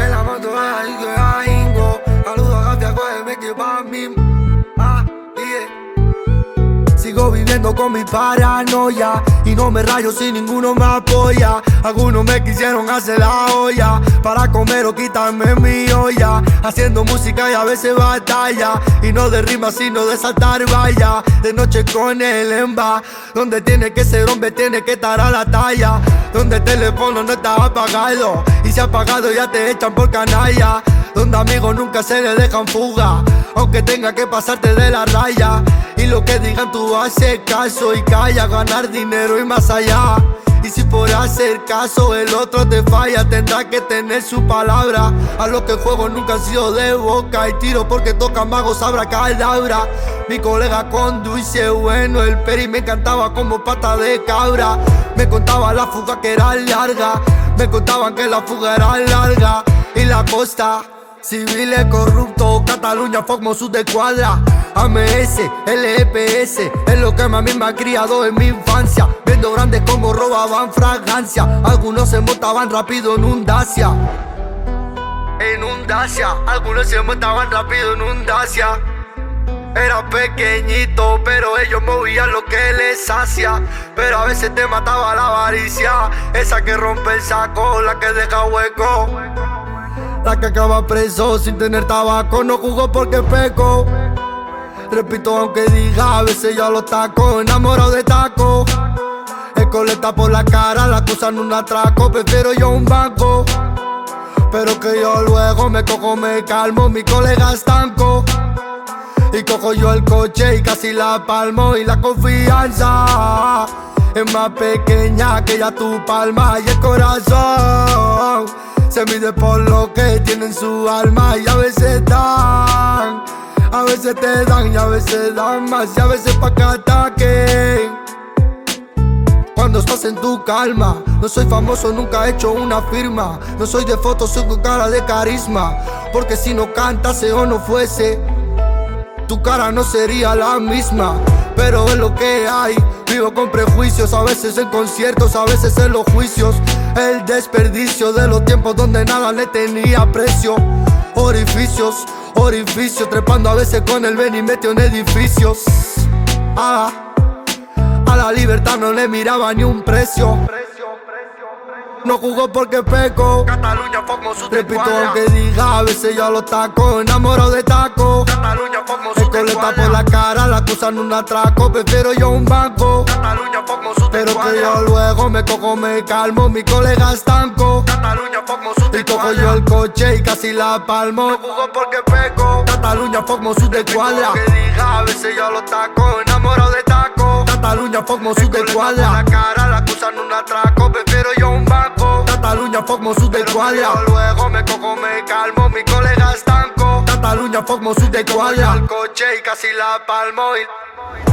En la moto que hay ingo. A Gafia, cógeme que va a mí. Con mi paranoia Y no me rayo si ninguno me apoya. Algunos me quisieron hacer la olla Para comer o quitarme mi olla. Haciendo música y a veces batalla Y no de rima sino de saltar vaya De noche con el emba Donde tiene que ser hombre tiene que estar a la talla. Donde el teléfono no está apagado Y si apagado ya te echan por canalla Donde amigos nunca se le dejan fuga Aunque tenga que pasarte de la raya Y lo que digan tú haces caso y calla Ganar dinero y más allá y si por hacer caso el otro te falla, tendrá que tener su palabra. A lo que juego nunca han sido de boca y tiro porque toca magos, abra cadabra. Mi colega conduce bueno, el peri me encantaba como pata de cabra. Me contaba la fuga que era larga, me contaban que la fuga era larga y la costa. Civiles corruptos, Cataluña, Fogmosus de cuadra. AMS, LEPS, es lo que a mí me ha criado en mi infancia. Viendo grandes como robaban fragancia. Algunos se montaban rápido en un Dacia. En un Dacia, algunos se montaban rápido en un Dacia. Era pequeñito, pero ellos movían lo que les hacía. Pero a veces te mataba la avaricia. Esa que rompe el saco, la que deja hueco. Que acaba preso sin tener tabaco, no jugó porque peco. Repito, aunque diga, a veces ya lo taco, enamorado de taco. El coleta por la cara, la acusan un atraco, prefiero yo un banco. Pero que yo luego me cojo, me calmo, mi colega estanco. Y cojo yo el coche y casi la palmo y la confianza es más pequeña que ya tu palma y el corazón se mide por lo que tienen su alma y a veces dan, a veces te dan y a veces dan más y a veces pa' que ataquen. Cuando estás en tu calma, no soy famoso, nunca he hecho una firma. No soy de fotos, soy con cara de carisma. Porque si no cantase o no fuese, tu cara no sería la misma. Pero es lo que hay. Vivo con prejuicios, a veces en conciertos, a veces en los juicios. El desperdicio de los tiempos donde nada le tenía precio. Orificios, orificios, trepando a veces con el ven y metió en edificios. Ah, a la libertad no le miraba ni un precio. No jugó porque peco. Cataluña, Fogmosus de Repito aunque diga, a veces ya lo taco, enamorado de taco. Cataluña, Fogmosus El de coleta por la cara, la acusan un atraco, prefiero yo un banco. Cataluña, Fogmosus de Pero que yo luego me cojo, me calmo, mi colega estanco. Cataluña, Fogmosus de Y cojo yo el coche y casi la palmo. No jugó porque peco. Cataluña, Fogmosus de cuadra. Que diga, a veces ya lo taco, enamorado de taco. Cataluña, de Coleta por cuadra. la cara, la acusan un atraco, prefiero yo un banco. Cataluña, de Pero que cuadra. yo luego me cojo, me calmo, mi colega estanco. Cataluña, Fogmosus de Cojo yo cuadra. el coche y casi la palmo y